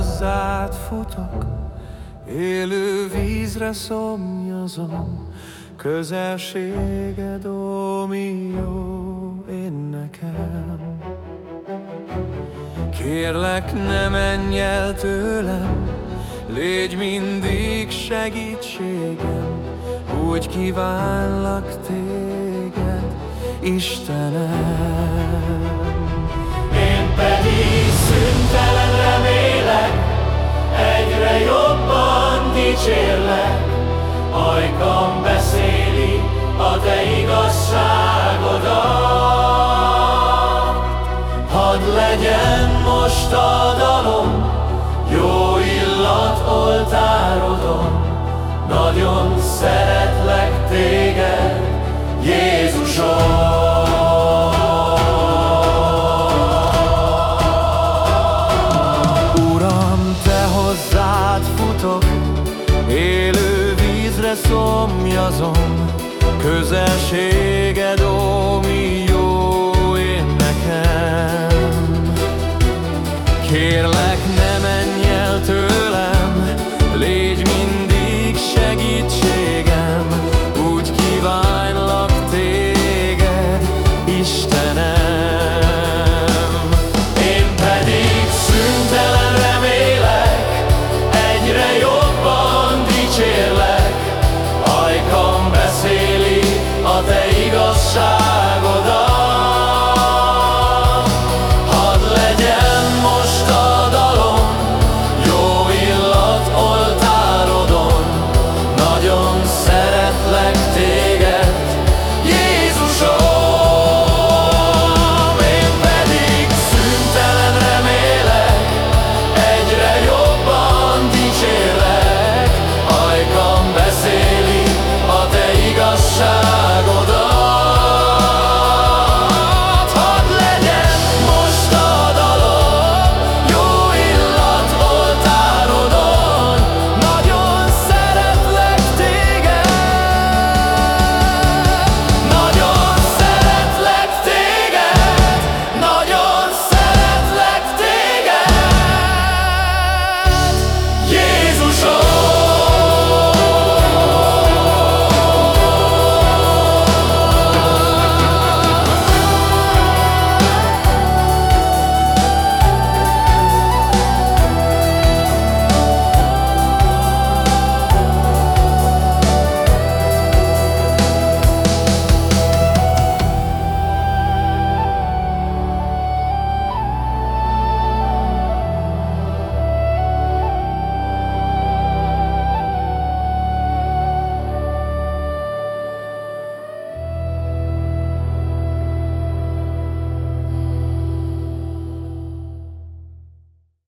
hozzád futok, élő vízre szomjazom, Közelséged, ó, mi jó én nekem. Kérlek, ne menj el tőlem, Légy mindig segítségem, Úgy kívánlak téged, Istenem. Én pedig szüntelen Hadd legyen most a dalom, jó illat oltárodon, nagyon szeretlek téged, Jézusom. Hozzád futok, élő vízre szomjazom, közelséged ó To.